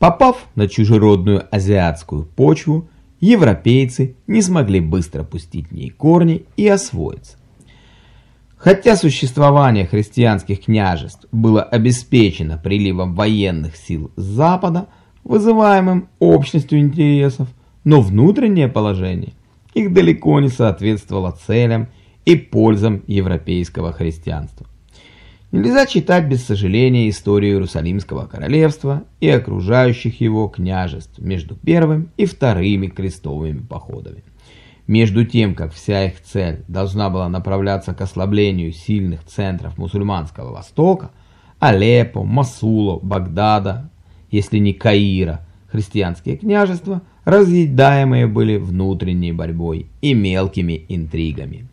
Попав на чужеродную азиатскую почву, европейцы не смогли быстро пустить в ней корни и освоиться. Хотя существование христианских княжеств было обеспечено приливом военных сил с Запада, вызываемым общностью интересов, но внутреннее положение их далеко не соответствовало целям и пользам европейского христианства. Нельзя читать без сожаления историю Иерусалимского королевства и окружающих его княжеств между первым и вторыми крестовыми походами. Между тем, как вся их цель должна была направляться к ослаблению сильных центров мусульманского Востока, Алеппо, Масула, Багдада, если не Каира, христианские княжества, разъедаемые были внутренней борьбой и мелкими интригами.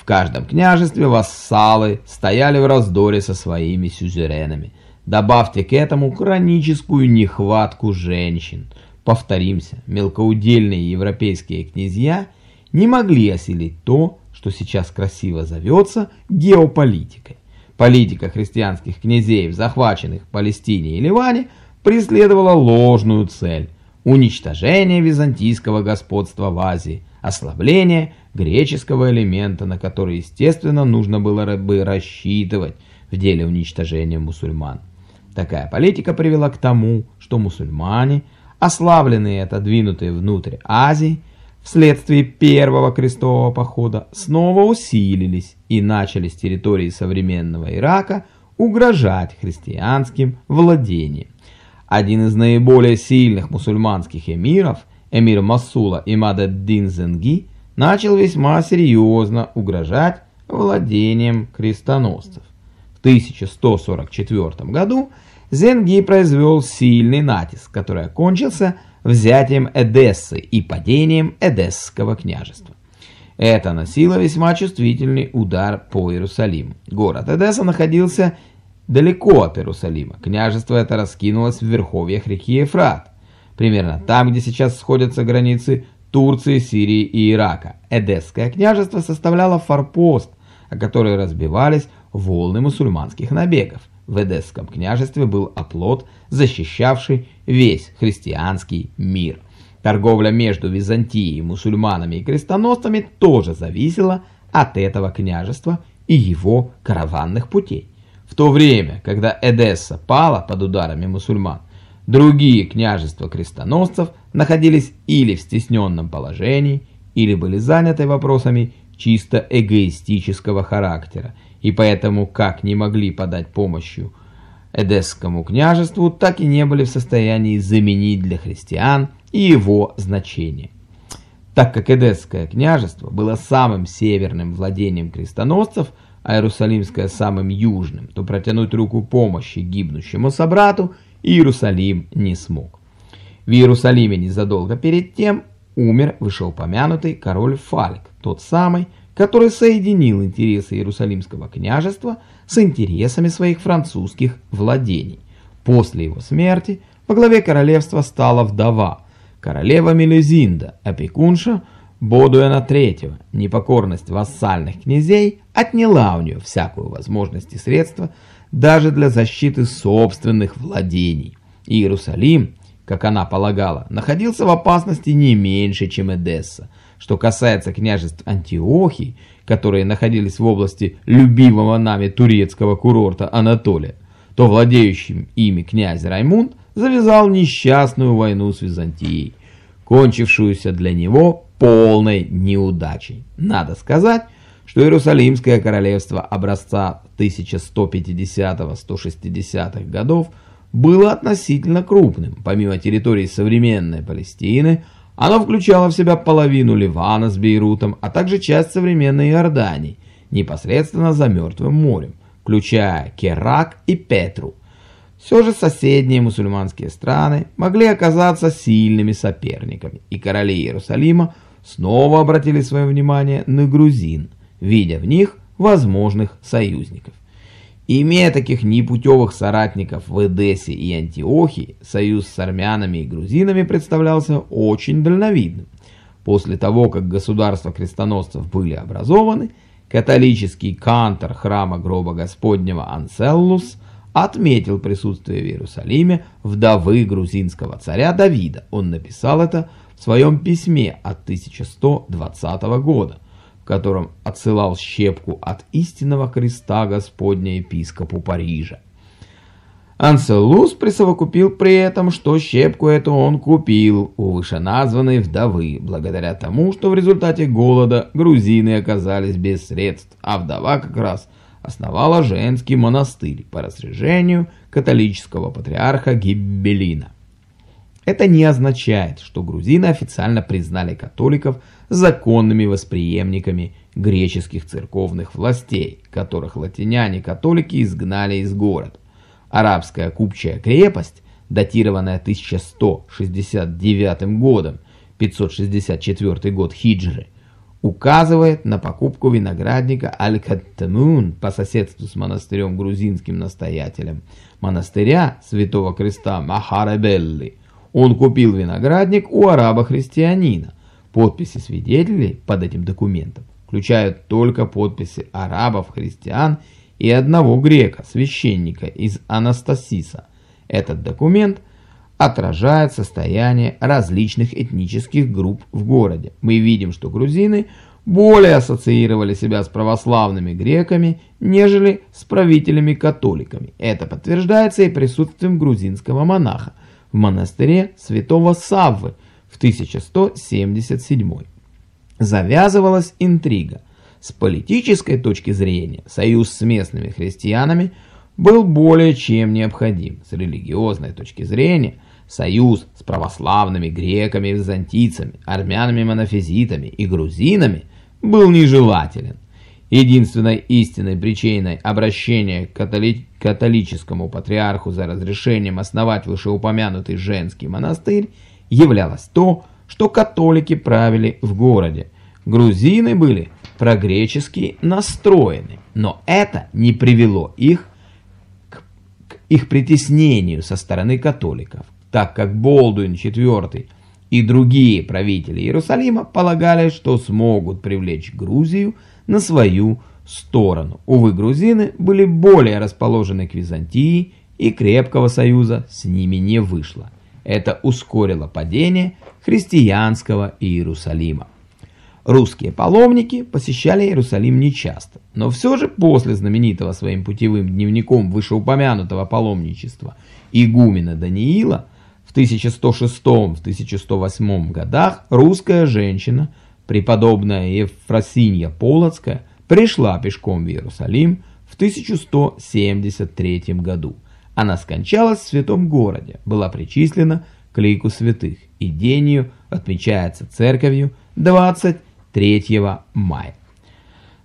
В каждом княжестве вассалы стояли в раздоре со своими сюзеренами. Добавьте к этому хроническую нехватку женщин. Повторимся, мелкоудельные европейские князья не могли осилить то, что сейчас красиво зовется геополитикой. Политика христианских князей в захваченных Палестине и Ливане преследовала ложную цель – уничтожение византийского господства в Азии, ослабление греческого элемента, на который, естественно, нужно было бы рассчитывать в деле уничтожения мусульман. Такая политика привела к тому, что мусульмане, ослабленные и отодвинутые внутрь Азии, вследствие первого крестового похода снова усилились и начали с территории современного Ирака угрожать христианским владениям. Один из наиболее сильных мусульманских эмиров, эмир Масула Имад-ад-Дин Зенги, начал весьма серьезно угрожать владением крестоносцев. В 1144 году Зенги произвел сильный натиск, который окончился взятием Эдессы и падением Эдесского княжества. Это носило весьма чувствительный удар по Иерусалиму. Город Эдесса находился далеко от Иерусалима. Княжество это раскинулось в верховьях реки Ефрат, примерно там, где сейчас сходятся границы Турции, Сирии и Ирака. Эдесское княжество составляло форпост, о который разбивались волны мусульманских набегов. В Эдесском княжестве был оплот, защищавший весь христианский мир. Торговля между Византией, мусульманами и крестоносцами тоже зависела от этого княжества и его караванных путей. В то время, когда Эдесса пала под ударами мусульман, другие княжества крестоносцев находились или в стесненном положении, или были заняты вопросами чисто эгоистического характера, и поэтому как не могли подать помощью Эдесскому княжеству, так и не были в состоянии заменить для христиан и его значение. Так как Эдесское княжество было самым северным владением крестоносцев, а Иерусалимское самым южным, то протянуть руку помощи гибнущему собрату Иерусалим не смог. В Иерусалиме незадолго перед тем умер вышеупомянутый король Фальк, тот самый, который соединил интересы Иерусалимского княжества с интересами своих французских владений. После его смерти во главе королевства стала вдова, королева Мелюзинда, опекунша Бодуэна III. Непокорность вассальных князей отняла у нее всякую возможность и средства даже для защиты собственных владений. Иерусалим, как она полагала, находился в опасности не меньше, чем Эдесса. Что касается княжеств Антиохии, которые находились в области любимого нами турецкого курорта Анатолия, то владеющим ими князь Раймунд завязал несчастную войну с Византией, кончившуюся для него полной неудачей. Надо сказать, что Иерусалимское королевство образца 1150-160-х годов было относительно крупным. Помимо территории современной Палестины, оно включало в себя половину Ливана с Бейрутом, а также часть современной Иордании, непосредственно за Мертвым морем, включая Керак и Петру. Все же соседние мусульманские страны могли оказаться сильными соперниками, и короли Иерусалима снова обратили свое внимание на грузин – видя в них возможных союзников. Имея таких непутевых соратников в Эдессе и Антиохии, союз с армянами и грузинами представлялся очень дальновидным. После того, как государства крестоносцев были образованы, католический кантор храма гроба Господнего Анселлус отметил присутствие в Иерусалиме вдовы грузинского царя Давида. Он написал это в своем письме от 1120 года, котором отсылал щепку от истинного креста Господня епископу Парижа. Анселус присовокупил при этом, что щепку эту он купил у вышеназванной вдовы, благодаря тому, что в результате голода грузины оказались без средств, а вдова как раз основала женский монастырь по распоряжению католического патриарха Гиббелина. Это не означает, что грузины официально признали католиков законными восприемниками греческих церковных властей, которых латиняне-католики изгнали из города. Арабская купчая крепость, датированная 1169 годом, 564 год хиджры, указывает на покупку виноградника Аль-Каттамун по соседству с монастырем грузинским настоятелем монастыря Святого Креста Махарабелли. Он купил виноградник у араба-христианина. Подписи свидетелей под этим документом включают только подписи арабов, христиан и одного грека, священника из Анастасиса. Этот документ отражает состояние различных этнических групп в городе. Мы видим, что грузины более ассоциировали себя с православными греками, нежели с правителями-католиками. Это подтверждается и присутствием грузинского монаха в монастыре святого Саввы в 1177. Завязывалась интрига. С политической точки зрения союз с местными христианами был более чем необходим. С религиозной точки зрения союз с православными греками и византийцами, армянами-монофизитами и грузинами был нежелателен. Единственной истинной причиной обращения к католи католическому патриарху за разрешением основать вышеупомянутый женский монастырь являлось то, что католики правили в городе. Грузины были прогречески настроены, но это не привело их к, к их притеснению со стороны католиков, так как Болдуин IV и другие правители Иерусалима полагали, что смогут привлечь Грузию на свою сторону. Увы, грузины были более расположены к Византии, и крепкого союза с ними не вышло. Это ускорило падение христианского Иерусалима. Русские паломники посещали Иерусалим нечасто, но все же после знаменитого своим путевым дневником вышеупомянутого паломничества игумена Даниила в 1106-1108 годах русская женщина, преподобная Ефросинья Полоцкая, пришла пешком в Иерусалим в 1173 году. Она скончалась в святом городе, была причислена к лику святых, и день ее отмечается церковью 20 3 мая.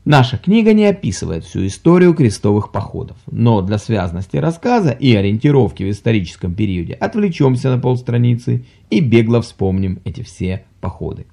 Наша книга не описывает всю историю крестовых походов, но для связности рассказа и ориентировки в историческом периоде отвлечемся на полстраницы и бегло вспомним эти все походы.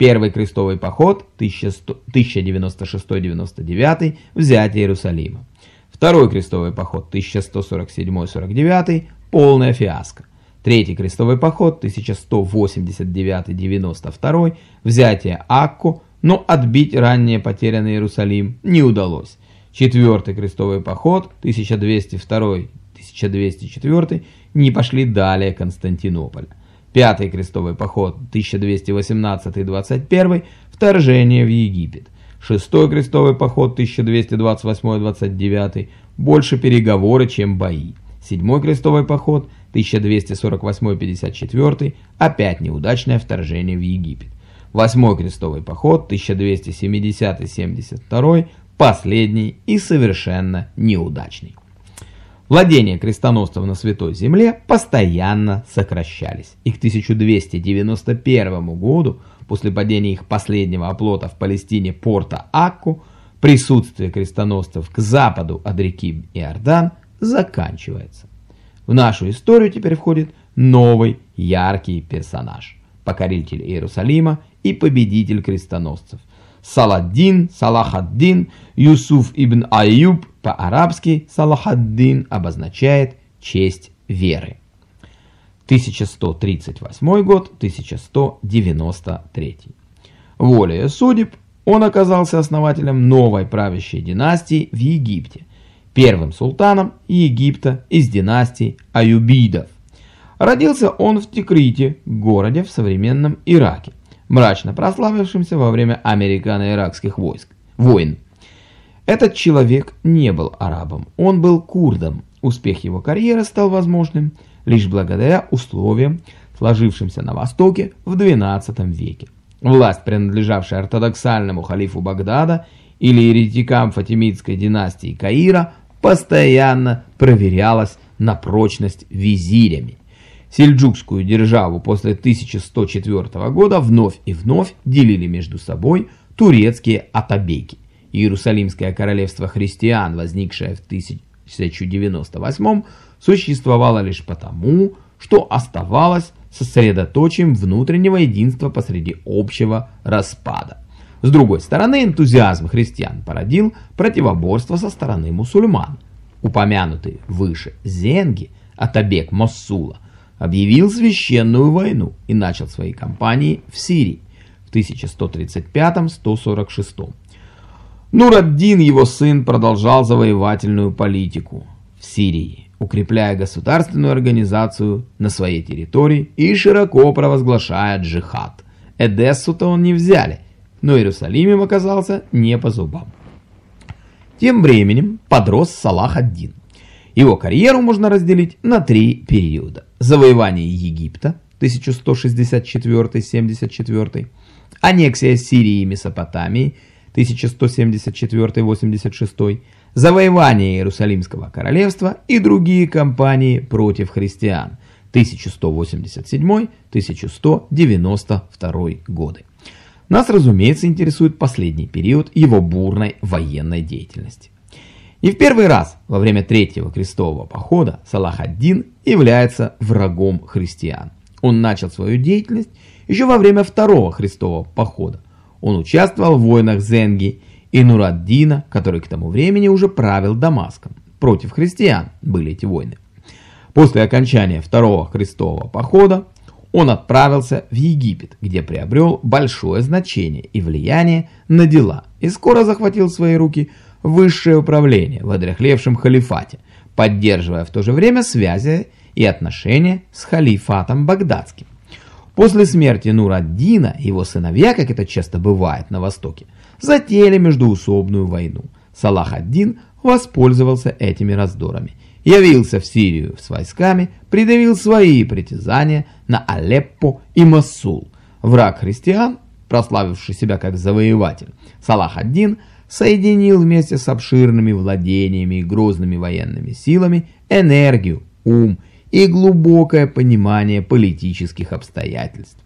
Первый крестовый поход 1096-99 взятие Иерусалима. Второй крестовый поход 1147-49 полная фиаско. Третий крестовый поход 1189-92, взятие Акку, но отбить ранее потерянный Иерусалим не удалось. Четвертый крестовый поход 1202-1204 не пошли далее Константинополя. Пятый крестовый поход 1218-21 вторжение в Египет. Шестой крестовый поход 1228-29 больше переговоры, чем бои. Седьмой крестовый поход 1248-54 опять неудачное вторжение в Египет. Восьмой крестовый поход 1270-72 последний и совершенно неудачный. Владения крестоносцев на Святой Земле постоянно сокращались, и к 1291 году, после падения их последнего оплота в Палестине порта Акку, присутствие крестоносцев к западу от реки Иордан заканчивается. В нашу историю теперь входит новый яркий персонаж, покоритель Иерусалима и победитель крестоносцев. Саладдин, Салахаддин, Юсуф ибн Аюб, по-арабски Салахаддин обозначает честь веры. 1138 год, 1193. Волею судеб он оказался основателем новой правящей династии в Египте первым султаном Египта из династии Аюбидов. Родился он в Тикрите, городе в современном Ираке, мрачно прославившемся во время американо-иракских войск, войн. Этот человек не был арабом, он был курдом. Успех его карьеры стал возможным лишь благодаря условиям, сложившимся на Востоке в XII веке. Власть, принадлежавшая ортодоксальному халифу Багдада или еретикам фатимидской династии Каира, постоянно проверялась на прочность визирями. Сельджукскую державу после 1104 года вновь и вновь делили между собой турецкие атабеки. Иерусалимское королевство христиан, возникшее в 1098 существовало лишь потому, что оставалось сосредоточием внутреннего единства посреди общего распада. С другой стороны, энтузиазм христиан породил противоборство со стороны мусульман. Упомянутый выше Зенги, Атабек Моссула, объявил священную войну и начал свои кампании в Сирии в 1135-146. Нураддин, его сын, продолжал завоевательную политику в Сирии укрепляя государственную организацию на своей территории и широко провозглашая джихад. Эдессу-то он не взяли, но Иерусалим им оказался не по зубам. Тем временем подрос Салах ад-Дин. Его карьеру можно разделить на три периода. Завоевание Египта 1164-74, аннексия Сирии и Месопотамии 1174-86, завоевание Иерусалимского королевства и другие кампании против христиан 1187-1192 годы. Нас, разумеется, интересует последний период его бурной военной деятельности. И в первый раз во время Третьего крестового похода Салах ад-Дин является врагом христиан. Он начал свою деятельность еще во время Второго крестового похода. Он участвовал в войнах Зенги и Нураддина, который к тому времени уже правил Дамаском. Против христиан были эти войны. После окончания второго крестового похода он отправился в Египет, где приобрел большое значение и влияние на дела и скоро захватил в свои руки высшее управление в одряхлевшем халифате, поддерживая в то же время связи и отношения с халифатом багдадским. После смерти Нураддина его сыновья, как это часто бывает на Востоке, затеяли междуусобную войну. Салах ад-Дин воспользовался этими раздорами. Явился в Сирию с войсками, придавил свои притязания на Алеппо и Масул. Враг христиан, прославивший себя как завоеватель, Салах ад-Дин соединил вместе с обширными владениями и грозными военными силами энергию, ум и глубокое понимание политических обстоятельств.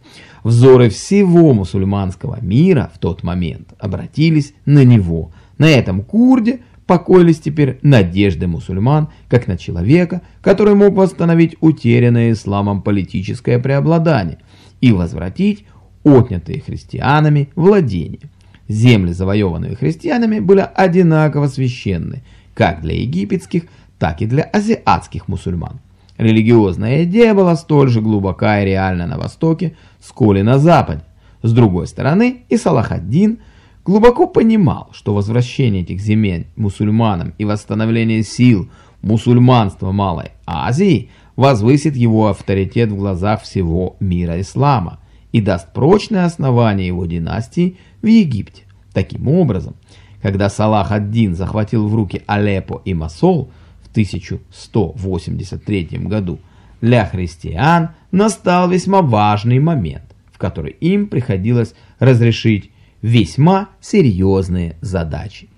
Взоры всего мусульманского мира в тот момент обратились на него. На этом курде покоились теперь надежды мусульман, как на человека, который мог восстановить утерянное исламом политическое преобладание и возвратить отнятые христианами владения. Земли, завоеванные христианами, были одинаково священны, как для египетских, так и для азиатских мусульман. Религиозная идея была столь же глубока и реальна на Востоке, сколь и на Западе. С другой стороны, и Салахаддин глубоко понимал, что возвращение этих земель мусульманам и восстановление сил мусульманства Малой Азии возвысит его авторитет в глазах всего мира ислама и даст прочное основание его династии в Египте. Таким образом, когда Салах ад-Дин захватил в руки Алеппо и Масол, 1183 году, для христиан настал весьма важный момент, в который им приходилось разрешить весьма серьезные задачи.